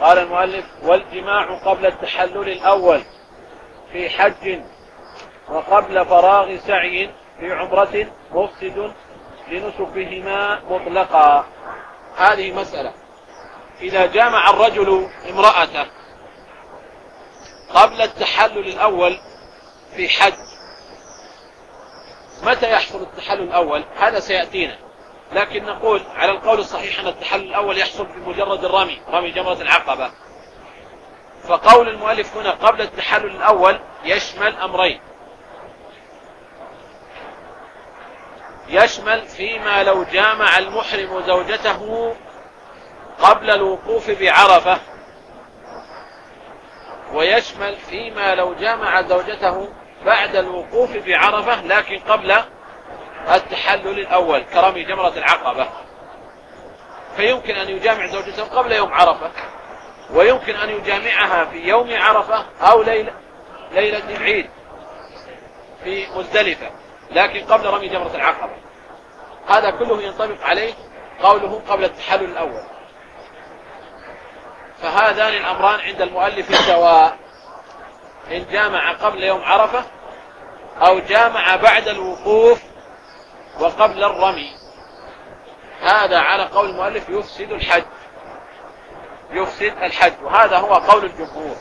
قال المؤلف والجماع قبل التحلل الأول في حج وقبل فراغ سعي في عمرة مفسد لنسكهما مطلقا. هذه مسألة. إذا جامع الرجل امرأته قبل التحلل الأول في حج متى يحصل التحلل الأول؟ هذا سيأتينا. لكن نقول على القول الصحيح أن التحلل الأول يحصل بمجرد الرمي رمي جمرة العقبة. فقول المؤلف هنا قبل التحلل الأول يشمل أمرين. يشمل فيما لو جامع المحرم زوجته قبل الوقوف بعرفة. ويشمل فيما لو جامع زوجته بعد الوقوف بعرفة لكن قبل التحلل الأول كرمي جمرة العقبة. فيمكن أن يجامع زوجته قبل يوم عرفة ويمكن أن يجامعها في يوم عرفة أو ليلة, ليلة العيد في مزدلفة لكن قبل رمي جمرة العقبة. هذا كله ينطبق عليه قوله قبل التحلل الأول. فهذان الأمران عند المؤلف سواء إن جامع قبل يوم عرفة أو جامع بعد الوقوف وقبل الرمي. هذا على قول المؤلف يفسد الحج يفسد الحج وهذا هو قول الجمهور.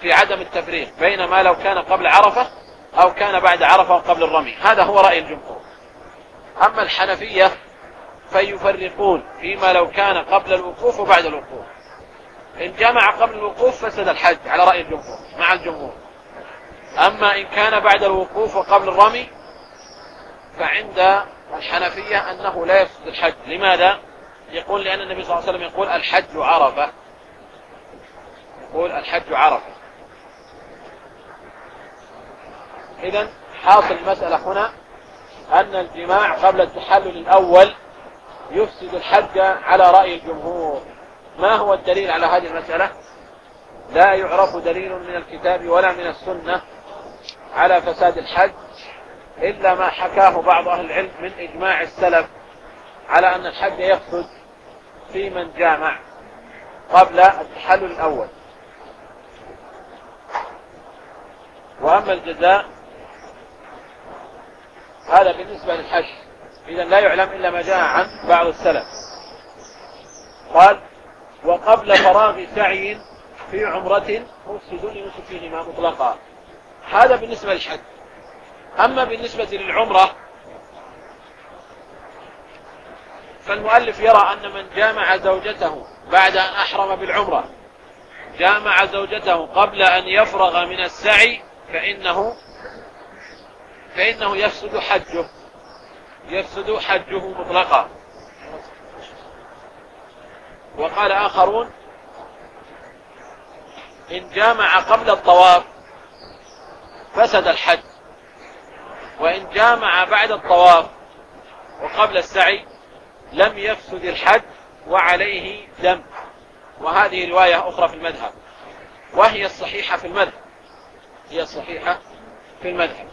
في عدم التفريق بين ما لو كان قبل عرفة أو كان بعد عرفة وقبل الرمي. هذا هو رأي الجمهور. أما الحنفية فيفرقون فيما لو كان قبل الوقوف وبعد الوقوف. إن جمع قبل الوقوف فسد الحج على رأي الجمهور مع الجمهور. أما إن كان بعد الوقوف وقبل الرمي فعند الحنفية أنه لا يفسد الحج. لماذا؟ يقول لأن النبي صلى الله عليه وسلم يقول الحج عرفة. يقول الحج عرفة. إذا حاصل المسألة هنا أن الجماع قبل التحلل الأول يفسد الحج على رأي الجمهور. ما هو الدليل على هذه المسألة؟ لا يعرف دليل من الكتاب ولا من السنة على فساد الحج. إلا ما حكاه بعض أهل العلم من إجماع السلف على أن الحج يفسد في من جامع قبل التحلل الأول. وأما الجزاء هذا بالنسبة للحج. إذا لا يعلم إلا ما جاء عن بعض السلف. قال وقبل فراغ سعي في عمرة مفسد لنسكهما مطلقا. هذا بالنسبة للحج. أما بالنسبة للعمرة فالمؤلف يرى أن من جامع زوجته بعد أن أحرم بالعمرة جامع زوجته قبل أن يفرغ من السعي فإنه فإنه يفسد حجه يفسد حجه مطلقا. وقال آخرون إن جامع قبل الطواف فسد الحج. وإن جامع بعد الطواف وقبل السعي لم يفسد الحج وعليه دم وهذه رواية أخرى في المذهب. وهي الصحيحة في المذهب. هي الصحيحة في المذهب.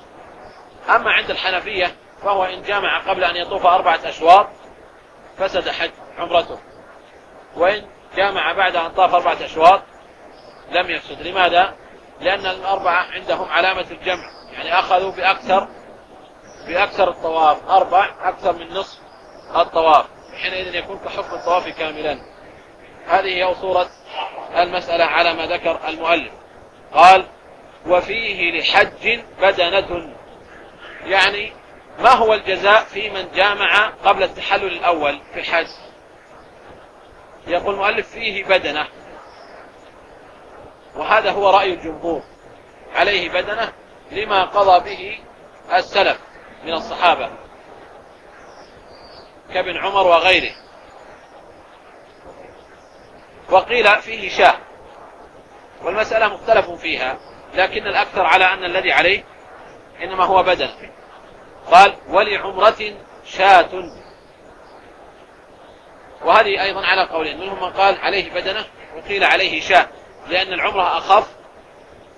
أما عند الحنفية فهو إن جامع قبل أن يطوف أربعة أشواط فسد حج عمرته. وإن جامع بعد أن طاف أربعة أشواط لم يفسد. لماذا؟ لأن الأربعة عندهم علامة الجمع. يعني أخذوا بأكثر بأكثر الطواف أربع أكثر من نصف الطواف حينئذ يكون كحكم الطواف كاملا. هذه هي صورة المسألة على ما ذكر المؤلف. قال وفيه لحج بدنة. يعني ما هو الجزاء في من جامع قبل التحلل الأول في الحج؟ يقول المؤلف فيه بدنة. وهذا هو رأي الجمهور. عليه بدنة لما قضى به السلف. من الصحابة كابن عمر وغيره. وقيل فيه شاه. والمسألة مختلف فيها لكن الأكثر على أن الذي عليه إنما هو بدن قال ولعمرة شاة. وهذه أيضا على قولين. منهم من قال عليه بدنة. وقيل عليه شاة. لأن العمرة أخف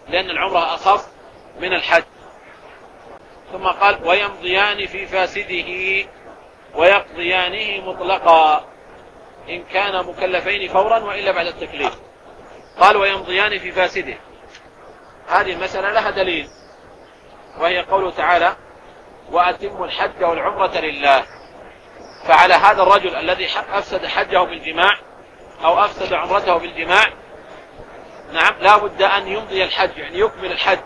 لأن العمرة أخف من الحج. ثم قال ويمضيان في فاسده ويقضيانه مطلقا إن كان مكلفين فورا وإلا بعد التكليف. قال ويمضيان في فاسده. هذه المسألة لها دليل وهي قوله تعالى وأتموا الحج والعمرة لله. فعلى هذا الرجل الذي أفسد حجه بالجماع أو أفسد عمرته بالجماع نعم لا بد أن يمضي الحج يعني يكمل الحج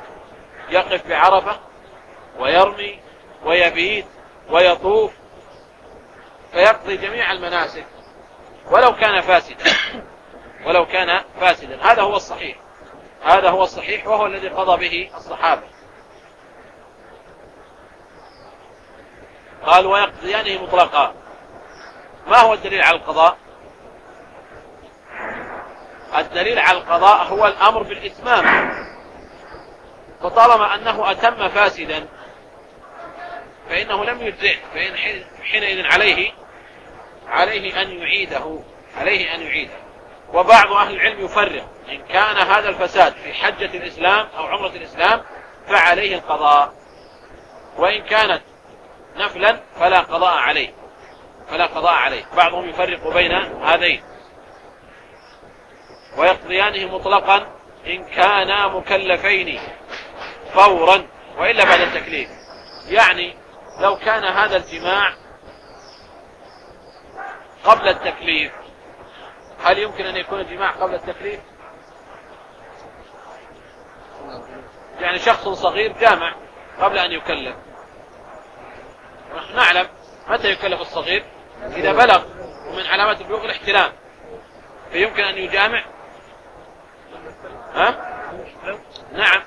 يقف بعرفة ويرمي ويبيت ويطوف فيقضي جميع المناسك. ولو كان فاسدا. ولو كان فاسدا. هذا هو الصحيح. هذا هو الصحيح وهو الذي قضى به الصحابة. قال ويقضيانه مطلقا. ما هو الدليل على القضاء؟ الدليل على القضاء هو الأمر بالإتمام. فطالما أنه أتم فاسدا فإنه لم يجزئ فإن حينئذ عليه عليه أن يعيده عليه أن يعيده. وبعض أهل العلم يفرق إن كان هذا الفساد في حجة الإسلام أو عمرة الإسلام فعليه القضاء. وإن كانت نفلا فلا قضاء عليه فلا قضاء عليه. بعضهم يفرق بين هذين. ويقضيانه مطلقا إن كانا مكلفين فورا وإلا بعد التكليف. يعني لو كان هذا الجماع قبل التكليف هل يمكن أن يكون الجماع قبل التكليف؟ يعني شخص صغير جامع قبل أن يكلف. نحن نعلم متى يكلف الصغير؟ إذا بلغ ومن علامات البلوغ الاحتلام فيمكن أن يجامع؟ ها؟ نعم.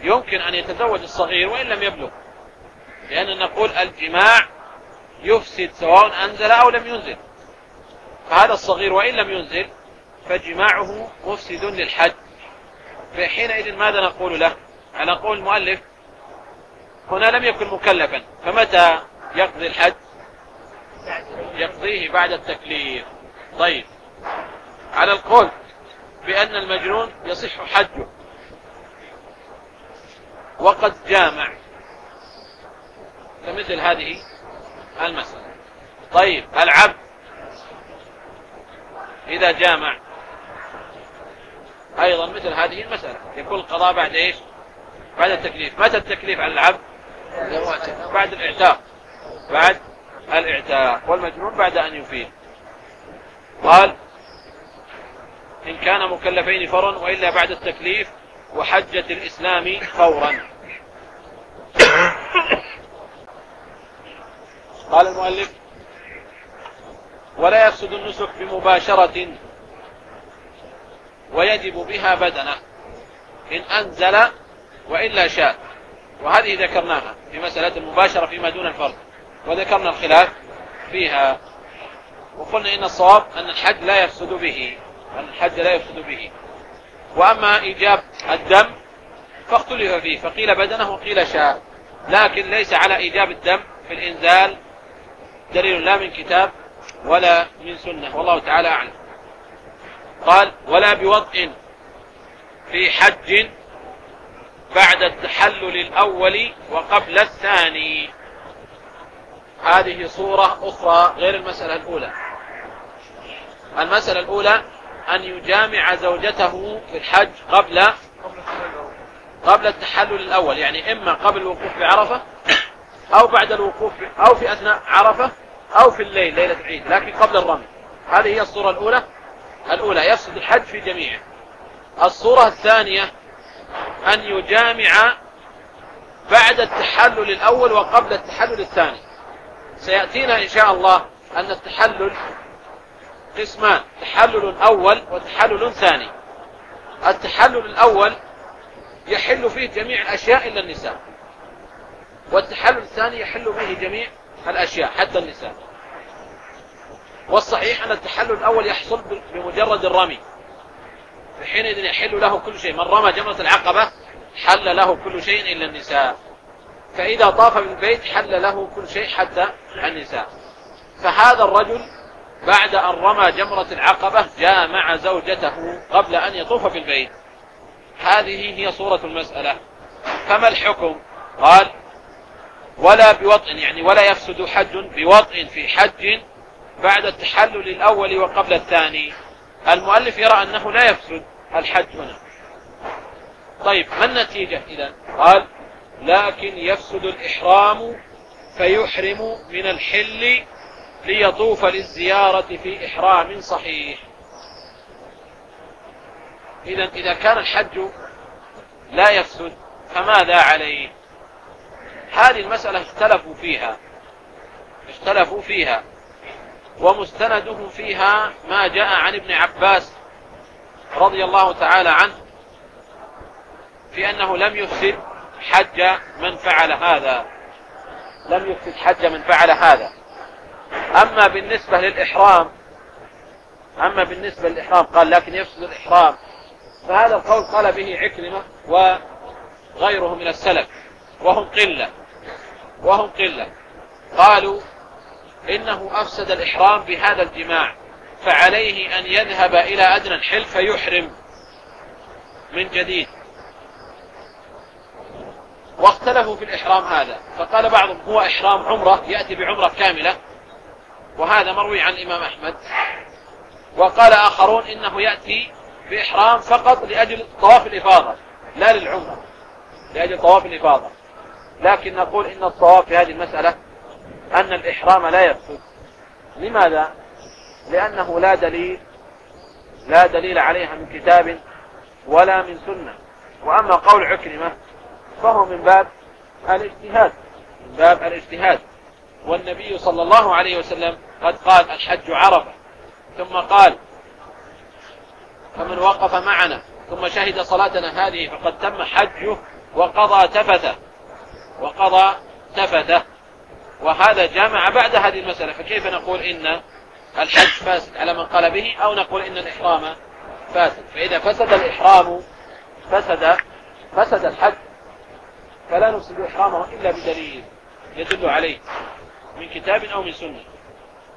يمكن أن يتزوج الصغير وإن لم يبلغ. لأن نقول الجماع يفسد سواء أنزل أو لم ينزل. فهذا الصغير وإن لم ينزل فجماعه مفسد للحج فحينئذ ماذا نقول له؟ على قول المؤلف هنا لم يكن مكلفا فمتى يقضي الحج يقضيه بعد التكليف. طيب على القول بأن المجنون يصح حجه وقد جامع. كمثل هذه المسألة. طيب العبد إذا جامع أيضا مثل هذه المسألة. يكون القضاء بعد إيش؟ بعد التكليف. متى التكليف على العبد؟ بعد الإعتاق. بعد الإعتاق. والمجنون بعد أن يفيد. قال إن كان مكلفين فرا وإلا بعد التكليف وحجة الإسلام فورا. قال المؤلف ولا يفسد النسك بمباشرة ويجب بها بدنه إن أنزل وإلا شاء. وهذه ذكرناها في مسألة المباشرة فيما دون الفرض وذكرنا الخلاف فيها. وقلنا إن الصواب أن الحج لا يفسد به أن الحج لا يفسد به. وأما إيجاب الدم فاختلف فيه فقيل بدنه وقيل شاء. لكن ليس على إيجاب الدم في الإنزال دليل لا من كتاب ولا من سنة. والله تعالى أعلم. قال ولا بوطء في حج بعد التحلل الأول وقبل الثاني. هذه صورة أخرى غير المسألة الأولى. المسألة الأولى أن يجامع زوجته في الحج قبل قبل التحلل الأول. يعني إما قبل الوقوف بعرفة أو بعد الوقوف أو في أثناء عرفة أو في الليل ليلة العيد لكن قبل الرمي. هذه هي الصورة الأولى. الأولى يفسد الحج في جميعه الصورة الثانية أن يجامع بعد التحلل الأول وقبل التحلل الثاني. سيأتينا إن شاء الله أن التحلل قسمان تحلل أول وتحلل ثاني. التحلل الأول يحل فيه جميع الأشياء إلا النساء. والتحلل الثاني يحل فيه جميع الأشياء حتى النساء. والصحيح أن التحلل الأول يحصل بمجرد الرمي. فحينئذ يحل له كل شيء. من رمى جمرة العقبة حل له كل شيء إلا النساء. فإذا طاف بالبيت حل له كل شيء حتى النساء. فهذا الرجل بعد أن رمى جمرة العقبة جامع زوجته قبل أن يطوف في البيت. هذه هي صورة المسألة. فما الحكم؟ قال ولا بوطء يعني ولا يفسد حج بوطء في حج بعد التحلل الأول وقبل الثاني. المؤلف يرى أنه لا يفسد الحج هنا. طيب ما النتيجة إذا؟ قال لكن يفسد الإحرام فيحرم من الحل ليطوف للزيارة في إحرام صحيح. إذا إذا كان الحج لا يفسد فماذا عليه؟ هذه المسألة اختلفوا فيها. اختلفوا فيها. ومستندهم فيها ما جاء عن ابن عباس رضي الله تعالى عنه في أنه لم يفسد حج من فعل هذا. لم يفسد حج من فعل هذا. أما بالنسبة للإحرام أما بالنسبة للإحرام قال لكن يفسد الإحرام. فهذا القول قال به عكرمة وغيره من السلف. وهم قلة. وهم قلة. قالوا إنه أفسد الإحرام بهذا الجماع فعليه أن يذهب إلى أدنى الحل فيحرم من جديد. واختلفوا في الإحرام هذا فقال بعضهم هو إحرام عمرة يأتي بعمرة كاملة وهذا مروي عن الإمام أحمد. وقال آخرون إنه يأتي بإحرام فقط لأجل طواف الإفاضة لا للعمرة لأجل طواف الإفاضة. لكن نقول إن الصواب في هذه المسألة أن الإحرام لا يفسد لماذا؟ لأنه لا دليل لا دليل عليها من كتاب ولا من سنة. وأما قول عكرمة فهو من باب الاجتهاد من باب الاجتهاد. والنبي صلى الله عليه وسلم قد قال الحج عرفة ثم قال فمن وقف معنا ثم شهد صلاتنا هذه فقد تم حجه وقضى تفته وقضى تفته وهذا جامع بعد هذه المسألة فكيف نقول إن الحج فاسد على من قال به أو نقول إن الإحرام فاسد؟ فإذا فسد الإحرام فسد فسد الحج فلا نفسد إحرامه إلا بدليل يدل عليه من كتاب أو من سنة.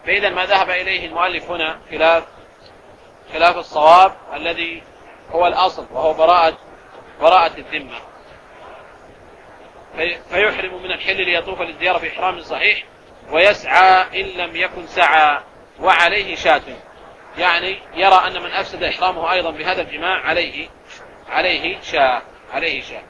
فإذا ما ذهب إليه المؤلف هنا خلاف خلاف الصواب الذي هو الأصل وهو براءة براءة الذمة. فيحرم من الحل ليطوف للزيارة في إحرام صحيح ويسعى إن لم يكن سعى وعليه شاة. يعني يرى أن من أفسد إحرامه أيضا بهذا الجماع عليه عليه شاة عليه شاة.